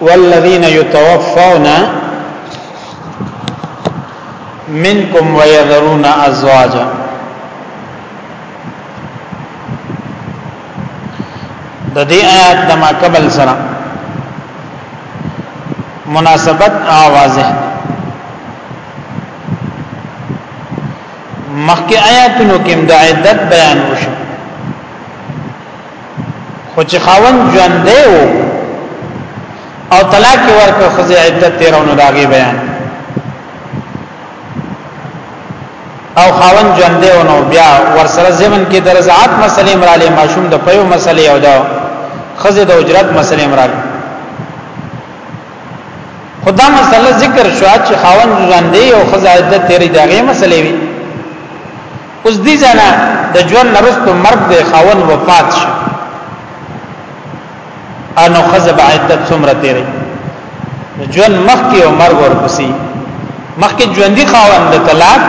والذین یتوفون منکم ويذرون ازواجا د دې آیات د ما قبل سره مناسبت واضح مخکې آیاتونو کې د عدت بیان وشو خو چې خاون ژوندې وو او طلاق ورکړ خو عدت تیرونو داګه بیان او خاون ژوندې ونو بیا ورسره زمن کې درزعات مسلې مراله ماشوم د پيو مسلې او دا خزه د اجرت مسلې مراله خدا مسله ذکر شو چې خاون ژوندې او خزه عدت تیرې داګه مسلې وي اوس دې ځنه د ژوند نرستو مرګ د خاون وفات شو انو خزب عدت څومره تیرې ژوند مخکې او مرګ ورپسې مخکې ژوندۍ خاون د طلاق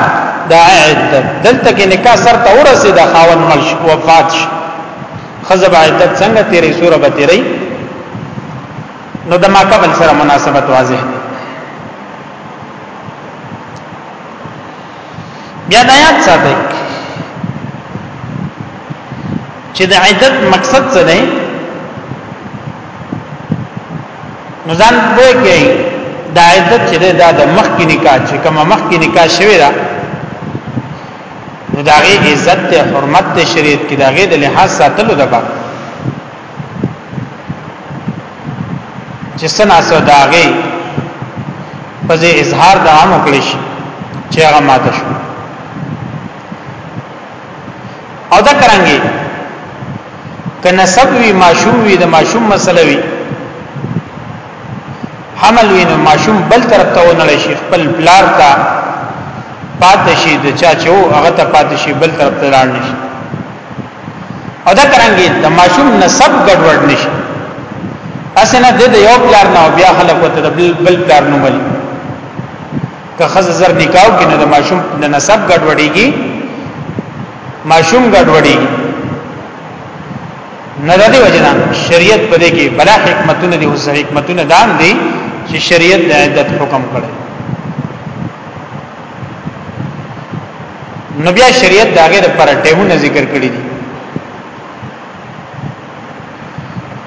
د عدت دلته کې نکاح سر ته ورسې د خاون مړ شو وفات شو خزب عدت څنګه تیرې سوره به تیرې نو د ما قبل سره مناسبت واضح دی بیا د آیات ساته چې د عدت مقصد څه دی نو ځان به کوي د عدت چې دا د مخ کې نکاح چې کومه مخ کې نکاح شوی دا نو داغه عزت ته حرمت ته شریعت کې داغه د لحاظ ساتلو د پاره چې سنا سوداغه په دې اظهار د عام کړی شي چې هغه ماته شو او دا کرانګي کنه سب وی ماشوم وی د ماشوم مسله وی حمل وی نو ماشوم بل طرف ته ونه شي خپل بلار ته پاتشي د چا چو هغه ته پاتشي بل طرف ته لاړ نشي او دا کرانګي د ماشوم نسب ګډوډ نشي اسنه د یو پلار نه بیا خلک وته د بل پلار نه ملي که خزه زر نکاو کې نه د ماشوم د نسب ګډوډيږي ماشوم ګډوډيږي نه د دې وجنه شریعت په دې کې بلا حکمتونه دي اوس حکمتونه دام دي چې شریعت د عدت حکم کړي نو بیا شریعت داګه د پر ټیمونه ذکر کړی دي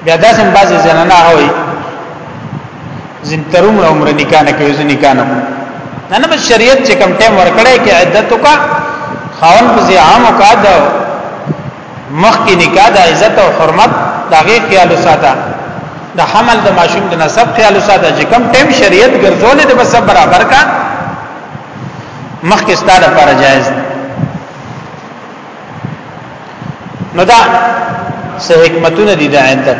بیا دا سم بازي زنانه هوي زین تروم عمر نکاح نه کوي زین نکاح نه نه نه شریعت چې کم ټیم ورکړی کې عدت کا خاون په عام او کا مخکې نکاح د عزت او حرمت دغه خیال وساته د حمل د ماشوم د نسب خیال وساته چې کم ټیم شریعت ګرځولې د بس برابر کا مخکې ستاره پر جایز نو دا سه حکمتونه دي د عدت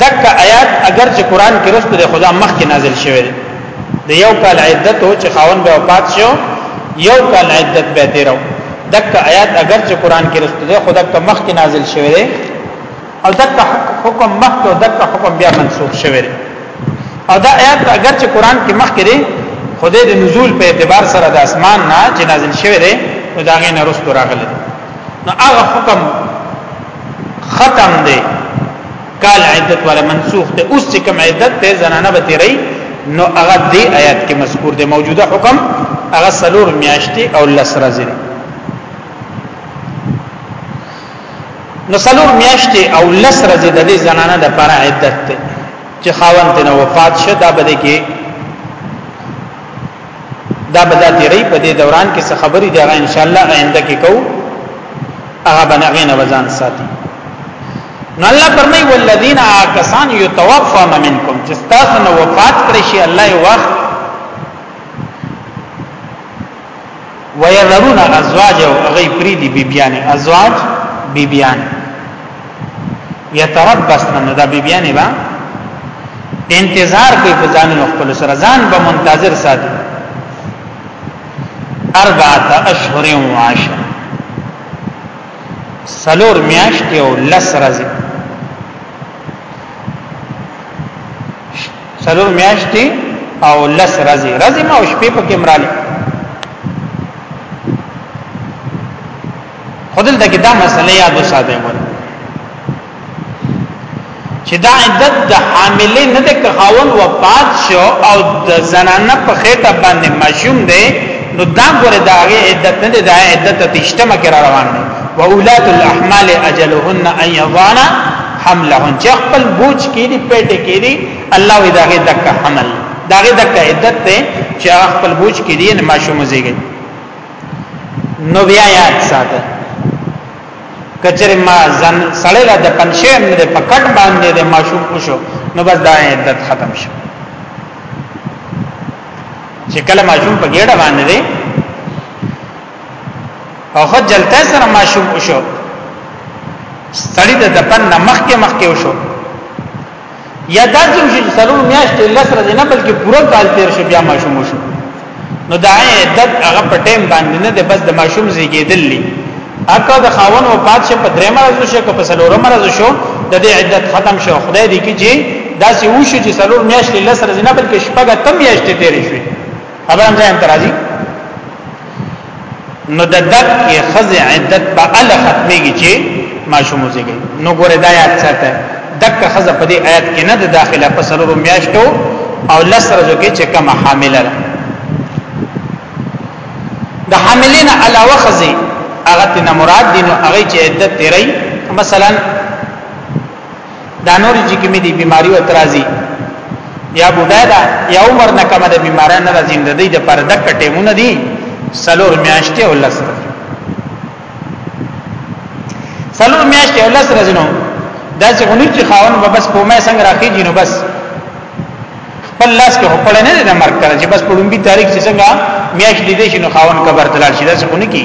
دک آیات اگر چې قران کې رسته د خدا مخ کې نازل شوی دی د یو کال عدت او چې خاون به وفات شو یو کال عدت به تیرو دک آیات اگر چې قران کې رسته دی خدا کا مخ کې نازل شوی دی او دک حکم مخ او دک حکم بیا منسوخ شوی دی او دا آیات اگر چې قران کې مخ کې دی خدای د نزول په اعتبار سره د اسمان نه چې نازل شوی دی نو دا غي نه رسته راغلی نو هغه حکم ختم دی کال عدت ولا منسوخ ته اوس چې کوم عدت ته زنانه به تیری نو هغه دې آیات کې مذکور دی موجوده حکم هغه سلور میاشتې او لس ورځې نو سلور میاشتې او لس ورځې د دې زنانه د پر عدت ته چې خاوند ته وفات شه دا بده کې دا بدا تیری په دې دوران کې څه خبرې دی ان شاء الله آینده کې کو هغه بنغې نه وزن ساتي نو الله فرمای والذین آکسان یتوفون منکم چې تاسو نو وفات کړی شي الله یې وخت ويذرون ازواج او غي پریدي بیبیانه ازواج بیبیان یتربصن نو دا بیبیانه با انتظار کوي په ځان خپل سره ځان به منتظر ساتي اربعه اشهر و عشر سلور میاشتې او لس ورځې سلور میاشتې او لس رزي رزي ما او شپې په کمرالي خودل دغه دا مسله یاد وساته مور چې دا عدت د حاملې نه د کخاون وفات شو او د زنانه په خېټه باندې ماشوم دی نو دا ګوره دا غي عدت نه دی دا عدت تشتمه کرا روان دی واولات الاحمال اجلهن ان يضعن حملهن چې خپل بوج کې دي پټه کې دي الله وی داغه دک حمل داغه دک عدت ته چې خپل بوج کې دي ما شو مزيږي نو بیا یاد ساته کچره ما زن سړی لا د پنشم نه په کټ باندې د ما شو شو نو بس دا عدت ختم شو چې کله ما شو په ګډه باندې او خو جلته سره ماشوم وشو ستړي د دپن نه مخکې مخکې وشو یا دا چې چې سلور میاشتې لس ورځې نه بلکې پوره کال تیر شو بیا ماشوم وشو نو دا عدت هغه په ټیم باندې نه ده بس د ماشوم زیږیدل دي اکه د خاون او پات شه په درې مرز شو که په سلور مرز شو د دې عدت ختم شو خدای دې کې چې دا سې وشو چې سلور میاشتې لس ورځې نه بلکې شپږه تم میاشتې تیر شوې خبرم ځان ترازی نو د دک کې خز عدت په ال ختميږي چې ماشوم وزيږي نو ګوره دا یاد ساته دک خز په دې آیات کې نه د داخله په سرور میاشتو او لس ورځو کې چې کوم حامله ده د حاملین علاوه خزي هغه تن مراد دي نو هغه چې عدت تیری مثلا دا نور چې کومې دي بیماری او ترازی یا بډای دا یا عمر نه کم د بیماری نه راځي د دې د پر د کټېونه دي سلور میاشتې او لس سلور میاشتې او لس ورځې نو دا چې غنی چې خاون به بس کومه څنګه راکېږي نو بس خپل لاس کې خپل نه د مرګ کړه چې بس په لومبي تاریخ چې څنګه میاش لیدې شي نو خاون قبر تلل شي دا څه کو نه کی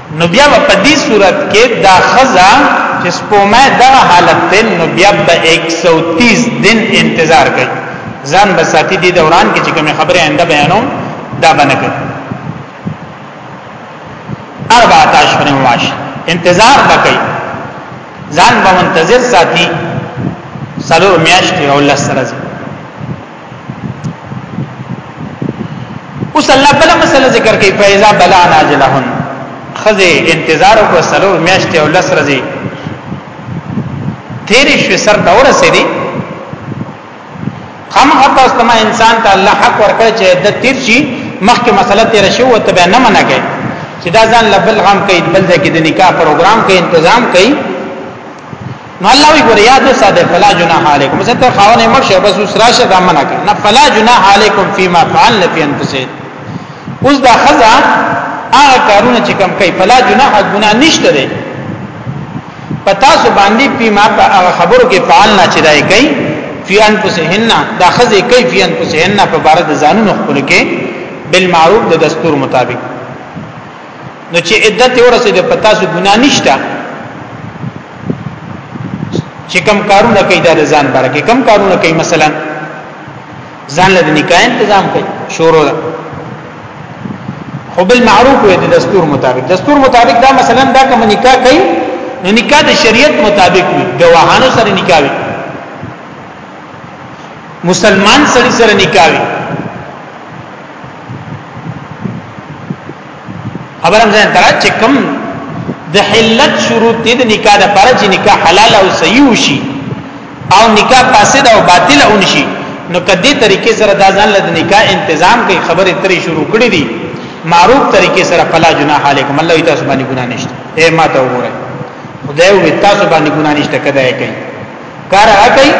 نو بیا په دې صورت کې دا خزا چې سپومه دا حالت ته نو بیا به 130 دن انتظار کوي ځان به ساتي دي دوران کې چې کوم خبره آینده بیانو دا باندې کوي اربع اشهر واش انتظار وکړي ځان به منتظر ساتي سلو میاشتې او لس سره اوس الله بل مسله ذکر کوي فیضا بلا ناجلهن خزه انتظار کو سلور میاشتې او لس ورځې تیرې شو سر ته ورسېدي هم حتی استما انسان ته الله حق ورکړ چې د تیر شي مخکې مسله تیر شو او تبه نه منع کوي چې دا ځان لبل غم کوي بل ځکه د نکاح پروګرام کوي تنظیم کوي نو الله وی ګور یاد ساده فلا جناح علیکم زه ته خاون مرشه بس اوس راشه دا منع کړ نه فلا جناح علیکم فيما فعل فی انفسه اوس دا خزا هغه کارونه چې کم کوي فلا جناح ګنا نشته دی پتا سو باندې فيما په هغه خبرو کې فعل نه چې دای کوي فی انفسهن دا خزه کوي فی انفسهن په بار د ځانونو خپل کې بالمعروف د دستور مطابق نو چې عدت ورسې د پتا سو ګنا نشتا چې کم کارونه کوي د ځان برکه کم کارونه کوي مثلا ځان له نکاح تنظیم کوي شروع ده خو بل معروف وي د دستور مطابق دستور مطابق دا مثلا دا کوم نکاح کوي نو نکاح د شریعت مطابق وي ګواهانو سره نکاح وي مسلمان سره سره نکاح وي خبرم ځان تر چې کوم د حلت شروط دي د نکاح د پر چې نکاح حلال او صحیح شي او نکاح فاسد او باطل اون شي نو کدی طریقې سره دا ځان له نکاح تنظیم کوي خبره ترې شروع کړې دي معروف طریقې سره فلا جناح علیکم الله تاسو باندې ګناه نشته اے ما ته وګوره خدای وي تاسو باندې ګناه نشته کدا یې کوي کار هغه کوي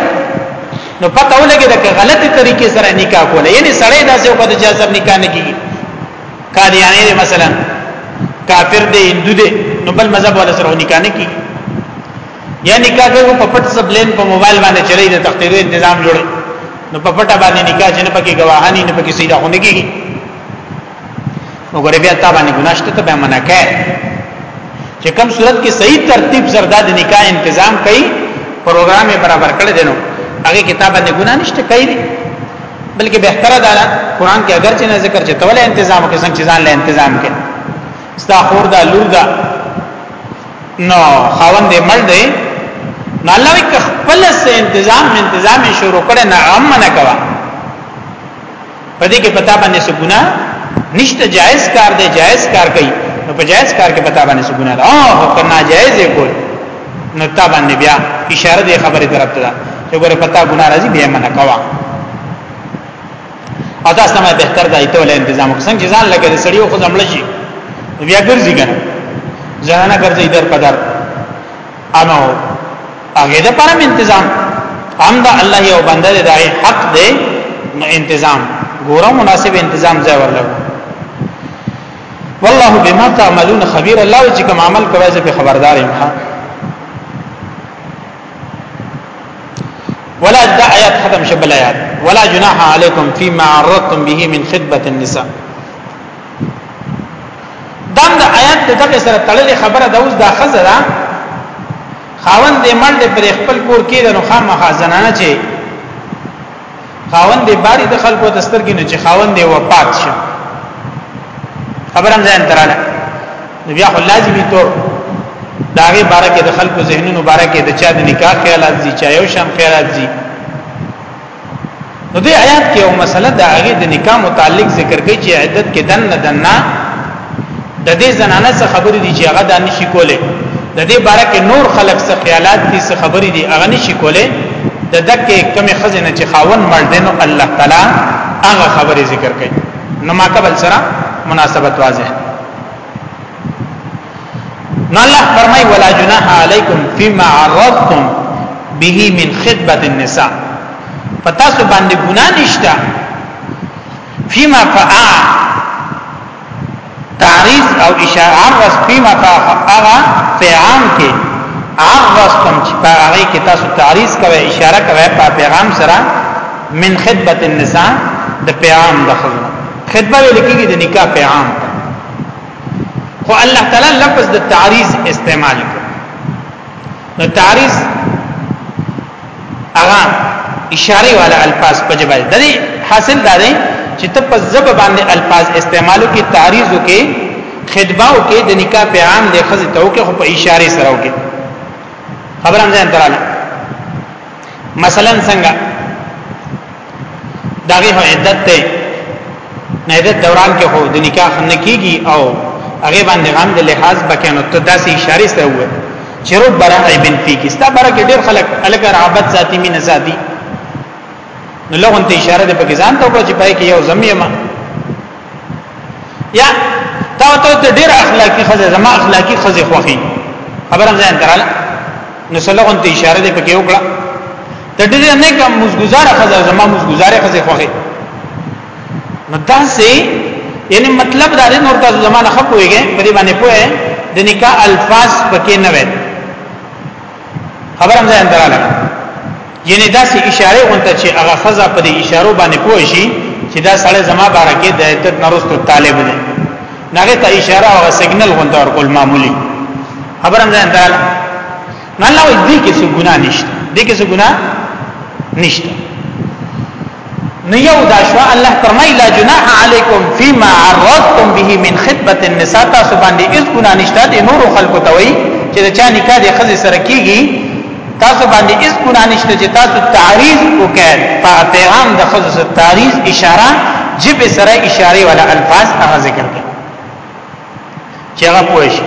نو پته ولګي دا غلطي طریقې سره نکاح کوله یعنی سړی داسې او کده چې سب نکاح نه کیږي قادیانی دی مثلا کافر دی هندو دی نو بل مذهب ولا سره نکاح نه کیږي یا نکاح کوي په پټ سبلین په موبایل باندې چلی د تختیرو تنظیم جوړي نو په پټه باندې نکاح جن پکې گواهانی نه پکې سیدا هونه کیږي وګوره بیا تا باندې ګناشته ته به منع کړي چې کوم صورت کې صحیح ترتیب سره د نکاح تنظیم کړي پروګرام یې برابر کړی دی نو هغه کتاب باندې ګنا نشته کوي بلکې بهتره ده قران کې اگر چې نه ذکر چې توله تنظیم کې څنګه ځان له تنظیم کې ستا خور دا لور دا نو خاوند یې مړ دی نو الله وک خپل سه تنظیم تنظیم شروع کړي نه امنه کوي پدې کې پتا باندې څه ګناه نشته جائز کار دی جائز کار کوي نو په جائز کار کې پتا باندې څه ګناه ده او که ناجائز یې کول نو تا باندې بیا اشاره دې خبره طرف ته ده چې ګوره پتا ګناه راځي بیا منه کوا او دا سمه بهتر ده ایته ول تنظیم څنګه ځان لګې سړیو خو زمړ شي بیا ګرځي کنه ځانه ګرځي در پدر انو هغه د پرم تنظیم هم د الله یو بنده د دای حق دی نو تنظیم ګوره مناسب تنظیم ځای ورلګو والله بما تعملون خبير الله چې کوم عمل کوي زه به خبردار یم ولا دا آیات ختم شبل آیات ولا جناح علیکم فيما عرضتم به من خطبه النساء دم د آیات د دغه سره تړلې خبره د اوس دا خزه ده خاوند دې مړ دې پر خپل کور کې د نو خامخا زنانه چې خاوند دې باری د خلکو دستر کې نه چې خاوند دې وفات شه خبرم ځان تراله بیا خو لازمي تور داغه بارکه د خلکو ذهنونو بارکه د چا د نکاح خیالات دي چا یو شام خیالات دي نو دې آیات کې یو مسله د هغه د نکاح متعلق ذکر کوي چې عدت کې دن نه دن نه د دې زنانه څخه خبرې دي چې هغه د نشي کوله د دې باره کې نور خلق څخه خیالات دي څخه خبرې دي هغه نشي کوله د دکې کمی خزینه چې خاون مړ دینو الله تعالی هغه خبرې ذکر کوي نو ما قبل سره مناسبت واضح نو الله فرمای ولا جناح علیکم فيما عرضتم به من خدمت النساء پتا سو باندې ګنا نشتا فيما فعا تعریض او اشاره عرض فيما فعا فعام کې عرضتم چې په هغه کې تاسو تعریض کوي اشاره کوي په پیغام سره من خدمت النساء د پیغام د خدمت خدمت لکه د نکاح پیغام خو الله تعالی لفظ د تعریض استعمال کړ نو تعریض هغه اشاره والا الفاظ په جبل د دې حاصل دا دی چې ته په زب باندې الفاظ استعمالو کې تعریض وکې خطبه وکې د نکاح په عام د خزې ته وکې خو په اشاره سره وکې خبر هم ځان تراله مثلا څنګه داغه عدت ته نه عدت دوران کې هو د نکاح نه کیږي او هغه باندې غام د لحاظ بکنه ته داسې اشاره سره وو چې رب برا ابن فی کی ستا برا کې ډېر خلک الګ رابط ذاتی مين ذاتی نو لغون ته اشاره ده په ځان ته چې پای کې یو زمي ما یا تا ته ډیر اخلاقی خزه زما اخلاقی خزه خوخي خبره ځان تراله نو سلغون ته اشاره دې پکې وکړه ته ډیر نه کوم مزګزار خزه زما مزګزار خزه خوخي نو دا سي یعنی مطلب دا دی نور تاسو زمانه خپويږي په دې باندې پوهه د نکاح الفاظ پکې نه وي خبر هم ځان دراله یعنی دا سه اشاره غونته چې هغه خزا په دې اشارو باندې پوه شي چې دا سړی زما بارکه د عدت نرستو طالب دی نغه ته اشاره او سیګنل غونته ورکول معمولی خبر هم ځان دراله نه الله دې کې څه ګناه نشته دې کې څه ګناه نشته نو یو دا شو الله فرمای لا جناح علیکم فيما عرضتم به من خطبه النساء تاسو باندې اس ګنا نشته د نور خلکو ته وای چې د چا نکاح د خزې سره کیږي تاسو باندې اس ګنا نشته چې تاسو تعریض وکړئ په پیغام د خزې سره تعریض اشاره جب سره اشاره ولا الفاظ هغه ذکر کړئ چې هغه پوه شي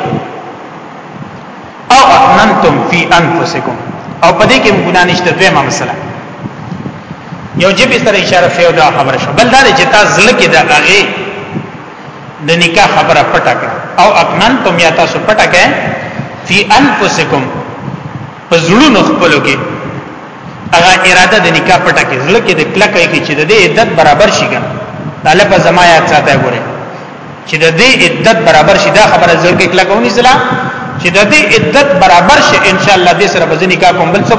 او احننتم فی انفسکم او په دې کې ګناه نشته دویمه مسله یو جبه سره اشاره شوی دا خبره شو بل دا چې تاسو زله کې دا هغه د نکاح خبره پټه کړه او اکنن تم یا تاسو پټه کړه فی انفسکم په زړونو خپل کې هغه اراده د نکاح پټه کې زړه کې د کلکه کې چې د دې عدت برابر شي ګان طالب زما یاد ساته ګوره چې د دې عدت برابر شي دا خبره زړه کې کلکه ونی زلا چې د دې عدت برابر شي ان شاء الله دې سره به نکاح کوم بل څه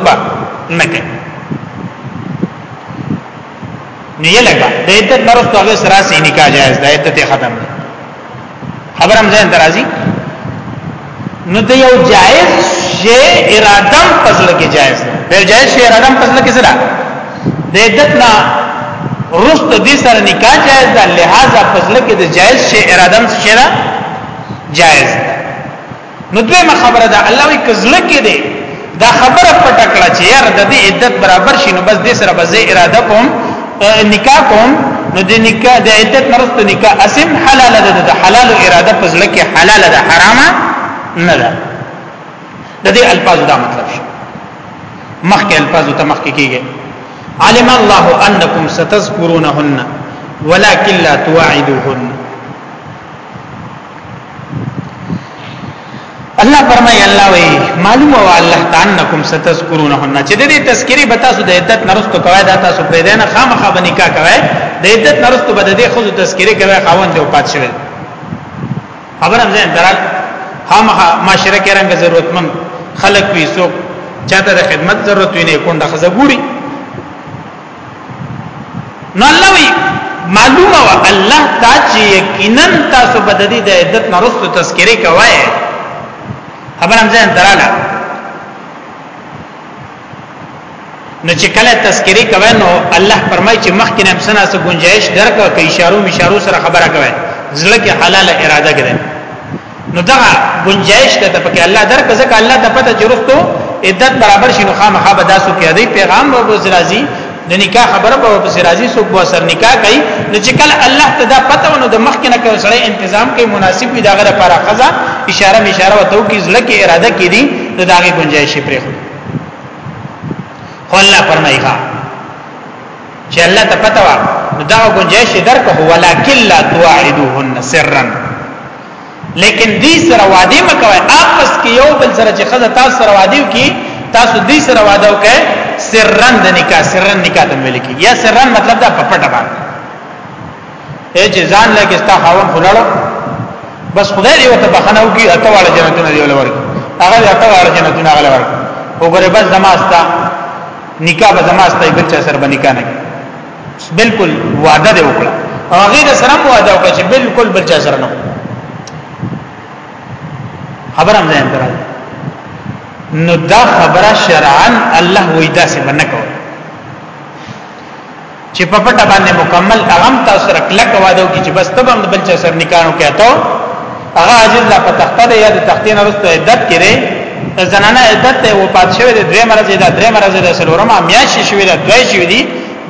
نه کوي نه یې لګا د عدت نرسته هغه سره سي نکاح جائز ده عدت ختم ده خبرم ځین درازي نو د یو جائز شی اراده پزل کې جائز ده په جائز شی اراده پزل کې سره د عدت نه رست دې سره نکاح جائز ده لہذا پزل کې د جائز شی اراده سره جائز ده نو دویمه خبره ده الله وی کزړه کې دی دا خبره پټه کړه چې یار د دې عدت برابر شي نو بس دې سره به زه اراده کوم نکاح کوم نو د نکاح د عدت مرست نکاح اسم حلال ده د حلال اراده په ځل کې حلال ده حرامه نه ده د دې الفاظ دا مطلب شي مخکې الفاظ ته مخکې کیږي علم الله انکم ستذکرونهن ولکن لا تواعدوهن الله فرمای الله وی معلوم او الله تعالی انکم ستذکرونهن چې د دې تذکری به تاسو د عدت نرستو کوی دا تاسو پرې دینه خامخا باندې کا کوی د عدت نرستو به د دې خود تذکری کوی خاوند او پات شوی خبر هم ځین درال خامخا معاشره کې رنګ ضرورتمن خلق وی سو چاته د خدمت ضرورت وی نه کونډه خزګوري نو الله وی معلومه وا الله دا چې یقینا تاسو په دې د عدت نرستو تذکرې کوی خبر هم ځان دراله نو چې کله تذکرې کوی نو الله فرمایي چې مخکې هم سنا سره گنجائش درکو کې اشارو مشارو سره خبره کوی ځل کې حلاله اراده کړئ نو دا گنجائش ده ته پکې الله درک ځکه الله ته پته چرستو عدت برابر شي نو خامخا به داسو کې دی پیغام به بوز راځي د نکاح خبره به بوز راځي سو بو سر نکاح کوي نو چې کله الله ته دا پته ونه د مخ کې نه کوي سره تنظیم کوي مناسب وي داغه لپاره قضا اشاره اشاره او تو کې زړه کې اراده کې دي نو داغه گنجائش پرې خو الله فرمایي چې الله ته پته وا نو دا گنجائش درکو ولکن لا تواعدوهن سرا لیکن دې سره وعده مکوي آپس کې یو بل سره چې خزه تاسو سره وعده وکي تاسو دې سره وعده وکړي سرا د نکاح سرا نکاح د ملي کې یا سرا مطلب دا پپټه باندې اے چې ځان لکه ستا خاون خلړو بس خدای دې وته بخنه وکي اته واړه جنتونه دی ولور هغه اته واړه جنتونه هغه ورکړي وګوره بس زماستا نکاح به زما ستای بل چا سره به نکاح نه بالکل وعده دی وکړه هغه د سره وعده وکړه چې بالکل بل چا سره نه خبر هم ځان درا نو دا خبره شرعا الله وې داسې باندې کوي چې په پټه باندې مکمل اغم تاسو سره کلک وادو کې چې بس ته باندې بل چا سره نکانو کې اتو هغه عاجز لا په تخته ده یا د تختې نه رسته عدت کړي زنانه عدت ته و پات شوی د درې مرز ده درې مرز ده سلورم میاش شوی ده دوی شوی دي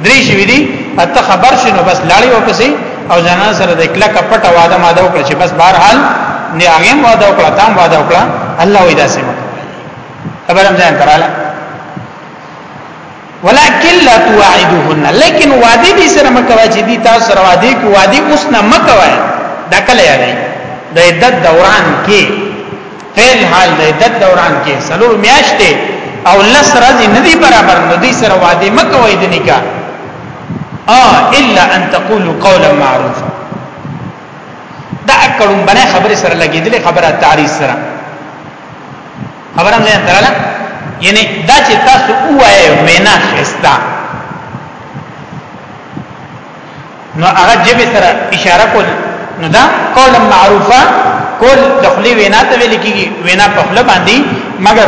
درې شوی دي اته خبر شنو بس لاړی و پسې او زنانه سره د کلک پټه واده ماده وکړي چې بس بهر حال نه هغه واده وکړه تام واده وکړه الله وې داسې مکه خبرم ځان تراله ولکن لا تواعدوهن لیکن وعده دې سره مکوي چې دې تاسو سره وعده کې وعده اوس نه مکوي دا کله یادای د عدت دوران کې فعل حال د عدت دوران کې سلور میاشتې او لس ورځې نه دي برابر نو دې سره وعده مکوي د نکاح اه الا ان تقولوا قولا معروفا دا اکړم باندې خبره سره لګېدلې خبره تعریف سره خبرم ځان تراله یعنی دا چې تاسو وایې وینا خستا نو هغه جبه سره اشاره کول نو دا قول معروفه کول دخلی وینا ته ویل کیږي وینا په خپل باندې مگر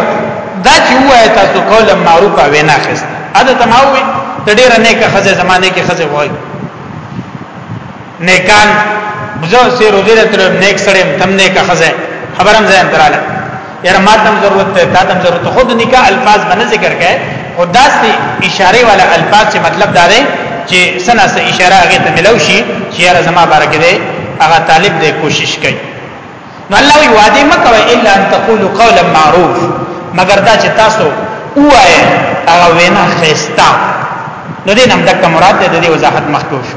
دا چې وایې تاسو قول معروفه وینا خستا اده تماوي د ډیره نیکه خزه زمانه کې خزه وایي نیکان مزه سي روزي له تر نیک سره تم نیک خزه خبرم ځان دراله یار ما تم ضرورت ته تا تم ضرورت خود نکاح الفاظ باندې ذکر کړي او داس دي اشاره والا الفاظ چې مطلب دا دی چې سنا سه اشاره هغه ته ملو شي چې یار زما بارکه دی هغه طالب دی کوشش کوي نو الله وی وعده مکوي الا ان تقولوا قولا معروف مگر دا چې تاسو وایي هغه وینا خيستا نو دې نم دک مراد دې وضاحت مخکوش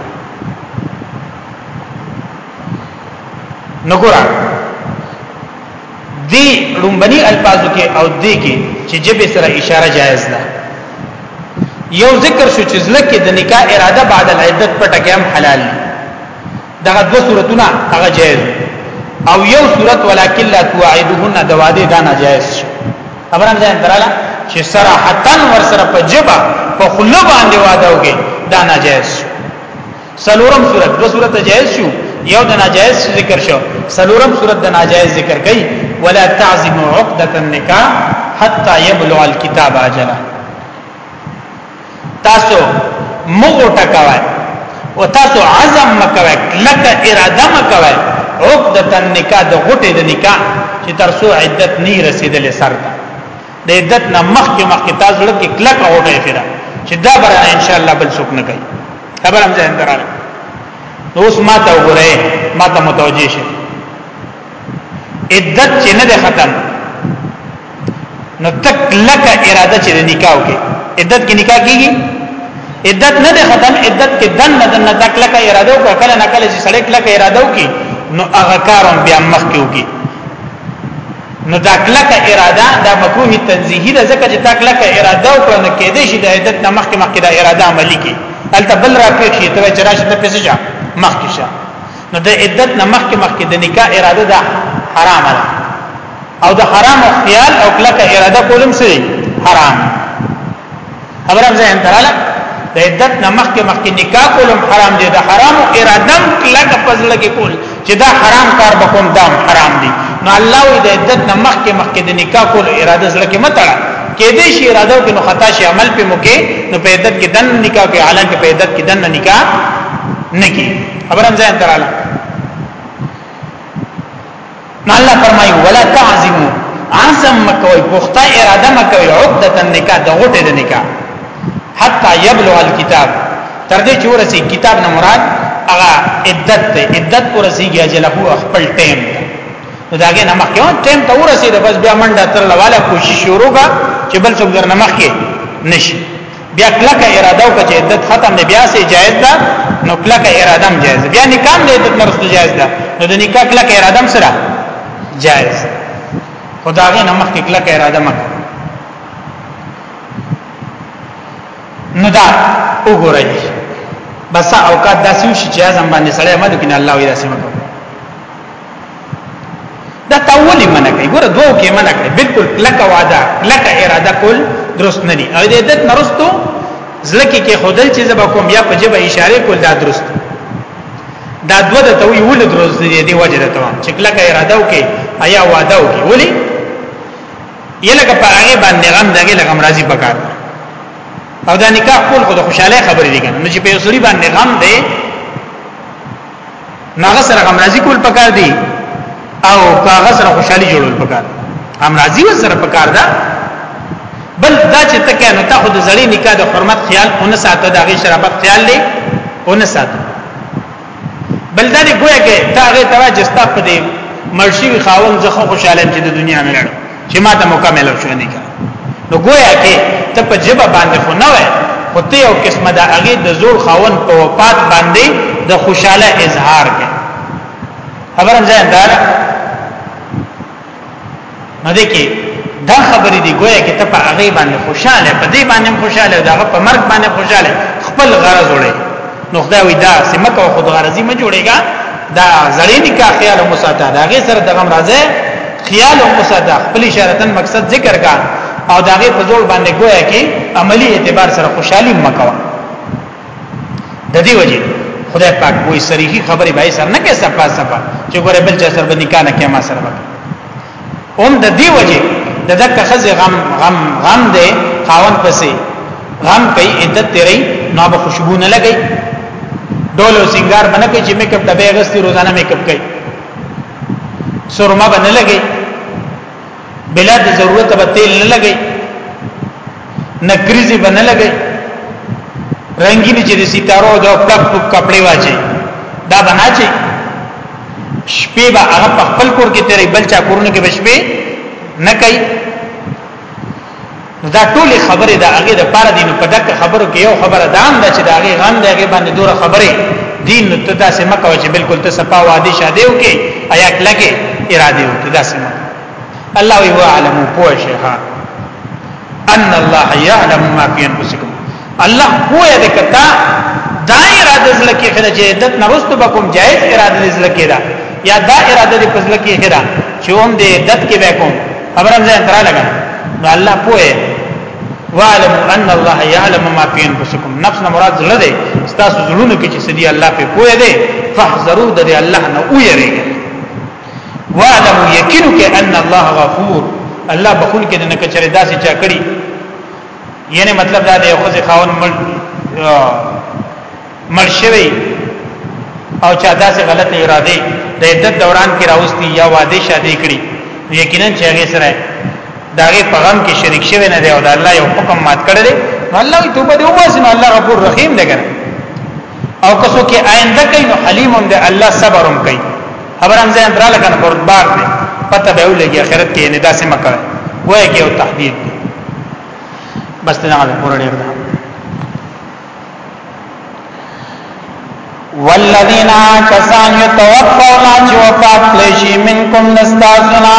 نګورا دی لومبني الفاظو کې او دی کې چې جبه سره اشاره جایز ده یو ذکر شو چې ځلکه د نکاح اراده بعد العدت په ټکه هم حلال دي دغه دو صورتونه هغه جائز او یو صورت ولکن لا توعدهن د واده دا ناجائز شو خبرم ځان دراله چې صراحتن ور سره په جبا په خلو باندې وعده وکي دا ناجایز شو سلورم صورت دو صورت جایز شو یو د ناجایز ذکر شو سلورم صورت د ناجایز ذکر کړي ولا تعزم عقده النکاح حتى يبلغ الكتاب اجله تاسو مغو ټکوي او تاسو عزم مکوي لک اراده مکوي عقدت النکاح د غټه د نکاح چې تر سو عدت نی رسیدلې سر ته د عدت نه مخکې مخکې تاسو لکه کلک غټه کړه چې دا بره ان شاء الله بل څوک نه کوي خبر هم ځان دراله اوس ما ته وګوره ما ته متوجي شي عدت چې نه ده ختم نو تک لک اراده چې نکاح کې عدت کې نکاح کیږي عدت نه ده ختم عدت کې دن نه دن تک لک اراده وکړه کله نه کله چې سړی لک اراده وکړي نو هغه کارون بیا مخ کې وکړي نو دا کلک اراده دا مکروه تنزیهی ده ځکه چې دا کلک اراده وکړه نو کې دې شي د عدت نه مخکې مخکې دا اراده عملی کی الته بل را پېښ شي ته چې راشه ته پېښه مخکې شه نو د عدت نه مخکې مخکې د نکاح اراده ده حرام ده او د حرام او خیال او کلک اراده کولم سي حرام خبره زه انتراله د عدت نه مخکې مخکې نکاح کولم حرام دي د حرام او اراده کلک پزړه کې کول چې دا حرام کار به کوم دام حرام دي نو الله د عدت نه مخکې مخکې د نکاح کول اراده زړه کې متړه کې دې شي اراده کې نو خطا شي عمل په موکه نو په عدت کې دن نکاح کې اعلان کې په عدت کې دن نکاح نکي خبرم ځان تراله نو الله فرمایي ولا تعزموا عزم مکوي پخته اراده مکوي عقده النکاح د غټه د نکاح حتا يبلغ الكتاب تر دې چې ورسي کتاب نه مراد هغه عدت ته عدت ورسیږي اجل هو خپل ټیم نو داګه نه مخکې ټیم ته ورسیږي بس بیا منډه تر لواله کوشش شروع کا چې بل څوک در نه مخکې نشي بیا کلک اراده وکړي چې عدت ختم دی بیا سي جائز ده نو کلک اراده هم جائز بیا نکاح د عدت نرسته جائز ده نو د نکاح کلک اراده هم سره جائز خدای نه مخکې کلک اراده مکه نو دا وګورئ بس اوقات داسې شي چې ځم باندې سړی مدو کینه الله وی داسې مکه دا تاولی منه کوي ګوره دوه کې منه کوي بالکل کلک وعده کلک اراده کول درست نه دي او د عدت نرستو ځلکه کې خودل چې زبا کوم یا په جبه اشاره کول دا درست دا دوه د توي ول درست دي دی وجه ده تمام چې کلک اراده وکي ایا وعده وکي ولي یلګه په هغه باندې غم دغه لګم راضي پکار او دا نکاح کول خو د خوشاله خبرې دي کنه چې په یو سړي باندې غم دی ناغه سره غم راضی کول پکار دی او کاغه سره خوشحالي جوړول پکار هم راضی و سره پکار ده بل دا چې تکه نو تا خو د زړی نکاح د حرمت خیال اون ساته دغه شرافت خیال دی اون ساته بل دا نه ګویا کې تا هغه توا جستا په دې مرشي خاون زخه خوشاله چې د دنیا ملړ چې ما ته مکمل شو نه کړ نو گویا کې ته په جبه باندې خو نه وای خو ته یو قسمه د هغه د زور خاون په وفات باندې د خوشاله اظهار کې خبرم ځان دار نه دي کې دا خبرې دی گویا کې ته په هغه باندې خوشاله په دې باندې خوشاله دا په مرګ باندې خوشاله خپل غرض وړي نو خدای وی دا سمه کو خود غرضی ما جوړیږي دا زړی نکاح خیال او مساته دا غي سره دغه راځي خیال او مساته خپل شرطن مقصد ذکر کا او دا غي په جوړ باندې گویا کې عملی اعتبار سره خوشحالي مکوا د دې وجه خدای پاک وې صریحي خبره به سر نه کې صفه صفه چې ګوره بل چا سره باندې کانه کې ما سره وکړه هم د دی وجه د دک خزه غم غم غم دی خاون پسې غم کوي عدت تیری نو به خوشبو نه لګي ډول او سنگار باندې کوي چې میک اپ د بیغس دی روزانه میک اپ کوي سرما باندې لګي بلا د ضرورت به تیل نه لګي نکریزه بنه لګي رنگین چې د ستارو د پک پک کپڑے واچي دا بنا چي شپې به هغه په خپل کور کې تیرې بل چا کورونه کې بشپې نه کوي دا ټول خبره دا هغه د پاره دین په دغه خبرو کې یو خبره دا هم ده چې دا هغه غند هغه باندې دوره خبره دین نو ته داسې مکه چې بالکل ته صفا وادي شاده وکي ایا کلګه اراده وکي داسې مکه الله وی وعلم پوه شيخه ان الله يعلم ما في انفسكم الله پوه دې کتا دا اراده زله کې خره چې عدت نرستو به کوم جائز اراده زله کې دا یا دا اراده دې پزله کې خره چې هم دې عدت کې به کوم خبره زه انترا لګا نو الله پوه وعلم ان الله يعلم ما في انفسكم نفس نه مراد زله دې تاسو زلونو کې چې سدي الله په پوه دې فاحذروا دې الله نه ويریږي واعلموا یقینو کې ان الله غفور الله بخون کې نه کچره داسې چا کړی یعنی مطلب دا دی خو خاون مل مل شوی او چا داسې غلط اراده د عدت دوران کې راوستي یا واده شادي کړی یقینا چې هغه سره داغه پیغام کې شریک شوی نه دی او د الله یو حکم مات کړی نو الله توبه دی واسنه الله غفور رحیم دی کنه او که څوک آینده کوي نو حلیم هم دی الله صبر هم کوي خبر هم ځان درا لګنه بردبار دی پته به ولګي اخرت کې نه داسې مکه وای کې او تهدید دی بس ته هغه پوره ډیر ده والذین کسان یتوفون چې وفات لشي منکم نستاسنا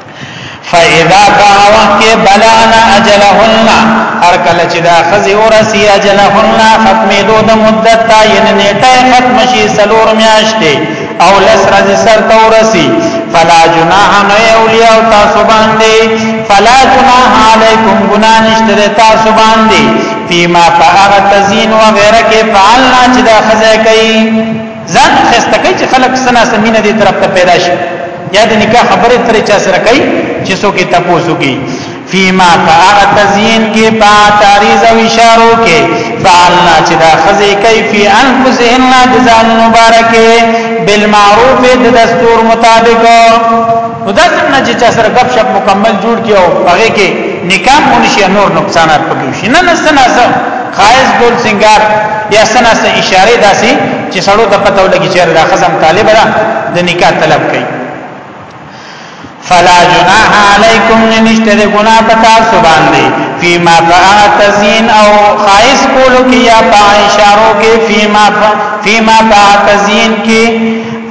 فاذا کان وقت بلان اجلهن هر کله چې دا خزي ورسي اجلهن ختمې دو د مدت تا ین نیټه ختم شي سلور میاشتې او لس رز سر ته ورسي فلا جناح نه اولیاء تاسو باندې فلا جناح علیکم گناہ نشته تاسو باندې فيما فارت زین وغيرها کې فعلنا چې دا خزه کوي ځان خسته کوي چې خلک سنا سمینه دي طرف ته پیدا شي یا د نکاح خبره تر چا سره کوي چې څوک یې تاسو کوي فيما فاغ تزيين کې با تعریض او اشارو کې فعلنا چې دا خزي کوي فی انفسهن جزاء مبارک بالمعروف د دستور مطابق نو دا څنګه چې چا سره غب شپ مکمل جوړ کیو هغه کې نکاح مونږ نور نقصانات پکې شي نه نه سنا خایس ګل سنگار یا سنا سه اشاره داسي چې سړو ته پته ولګي چې دا خزم طالب ده د نکاح طلب کوي فلا جناح علیکم نشته د ګنا پتا سبحان دی فیما فاتزین او خایس کولو کې یا پای اشارو کې فیما فیما فاتزین کې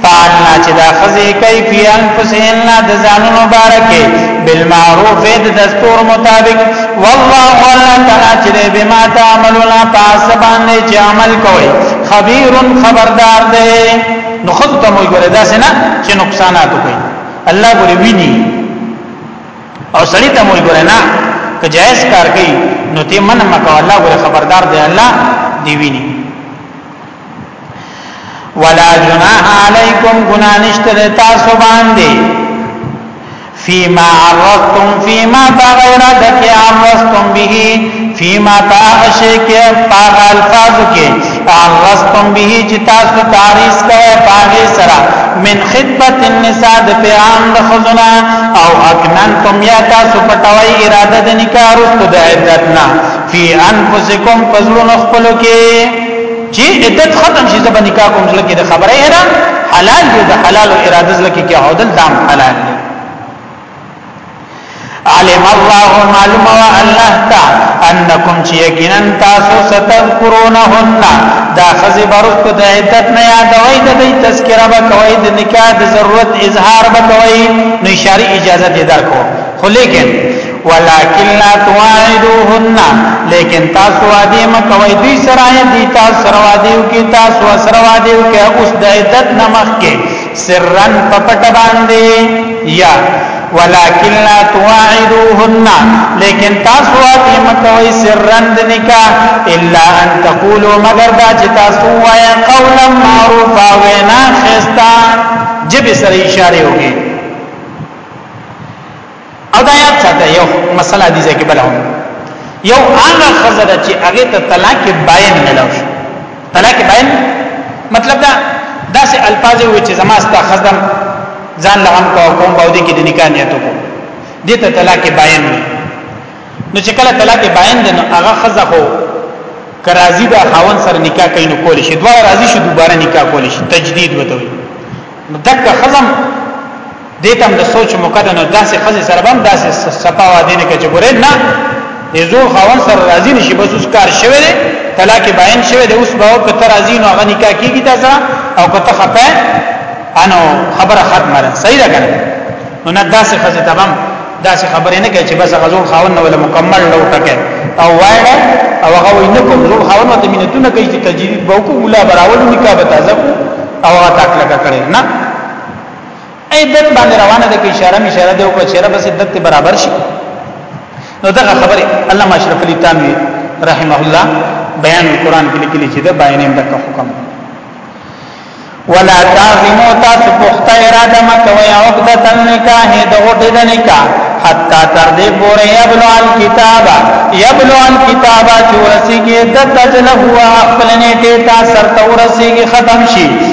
فعلنا چې دا خزه کوي فی انفسهن د ځانونو بارکه بالمعروف د دستور مطابق والله الله تعالی چې بما تعملون پاسبان نه چې عمل کوي خبير خبردار دی نو خود ته موږ ګره داسې نه چې نقصانات کوي الله ګره ویني او سړی ته موږ ګره نه که جائز کار کوي نو ته من مکو الله ګره خبردار دی الله دی ویني ولا جناح علیکم گناہ نشته تاسو باندې فيما عرضتم فيما بغیر دک عرضتم به فيما تاغشه کې پاغ الفاظ کې عرضتم به چې تاسو تعریض کوي پاغ سره من خدمت النساء د پیغام د خزنا او اکننتم یا تاسو پټوي اراده د نکاح رسو د عدتنا فی انفسکم فزلون خپلو کې چې عدت ختم شي زبر نکاح کوم ځل کې د خبره نه حلال دی د حلال او اراده ځل کې کې عودل دام حلال دی علم الله معلوم و الله تا انکم چی یقینا تاسو ستذکرونهن دا خزی برست د عدت نه یادوي د دې تذکرہ به کوي د نکاح د ضرورت اظهار به کوي نو شرعي اجازه دې درکو خو لیکن ولکن لا تواعدوهن لیکن تاسو وعده مکوئ دوی سره دی تاسو سره وعده کی تاسو سره وعده کی اوس د عدت نمخ کې سرن پپټ باندې یا ولکن لا تواعدوهن لیکن تاسو وعده مکوئ سرن د نکاح الا ان تقولوا مگر دا چې تاسو وایا قولا معروفا وینا خستا جب سره اشاره وکړي او دا یاد ساته یو مسله دي ځکه بل هم یو هغه خزر چې هغه ته طلاق باین ملو شي طلاق باین مطلب دا داسې الفاظ وي چې زما ستا خزم ځان له هم کوم کوم باندې کې د نکاح نیت وکړو دې ته طلاق باین نو چې کله طلاق باین دی نو هغه خزه خو کرازی دا خاون سره نکاح کوي نو کول شي دوه راضي شي دوباره نکاح کول شي تجدید وته وي دک خزم دې تم د سوچ مقدن او داسې خزي سره بم داسې صفاوا دینه کې جوړې نه یزور خاون سره راضی نشي بس اوس کار شوی دی طلاق باین شوی دی اوس به په تر راضی نو غنی کا کیږي دا سره او کته خپه انو خبره ختمه ده صحیح ده کنه نو نه داسې خزي تمام داسې خبرې نه کوي چې بس غزور خاون نو مکمل لو ټکه او وایړه او هغه وینه کوم زور خاون ته مينتونه کوي چې تجرید به وکړو مولا براول نکاح به تازه او هغه تکلکه کړي نه عدت باندې روانه ده کې اشاره می اشاره دی او چې رب سي عدت برابر شي نو دا خبره الله مشرف علي تانوي رحمه الله بیان القرآن کې لیکلي چې دا بیان هم دغه حکم ولا تعظمو تاسو پخته اراده مکوي عقدۃ النکاح د غټې د نکاح حتا تر دې پورې یبلو الکتاب یبلو الکتاب چې ورسیږي د تجله هو خپل نیټه تا سر ته ورسیږي ختم شي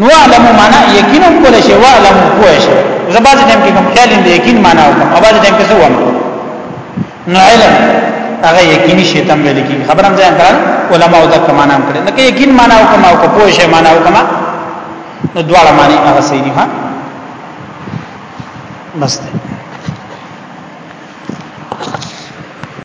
نو علم معنا یقین هم کول شي وا علم پوه شي زباز ټیم کې کوم خیال دی یقین معنا او کوم اواز ټیم کې څه وایي نو علم هغه یقیني شي تم ویل کی خبرم ځان کړه علما او دا کمانه هم کړي لکه یقین معنا او کوم او پوه شي معنا او کوم نو دواړه معنی هغه صحیح دي ها بس ده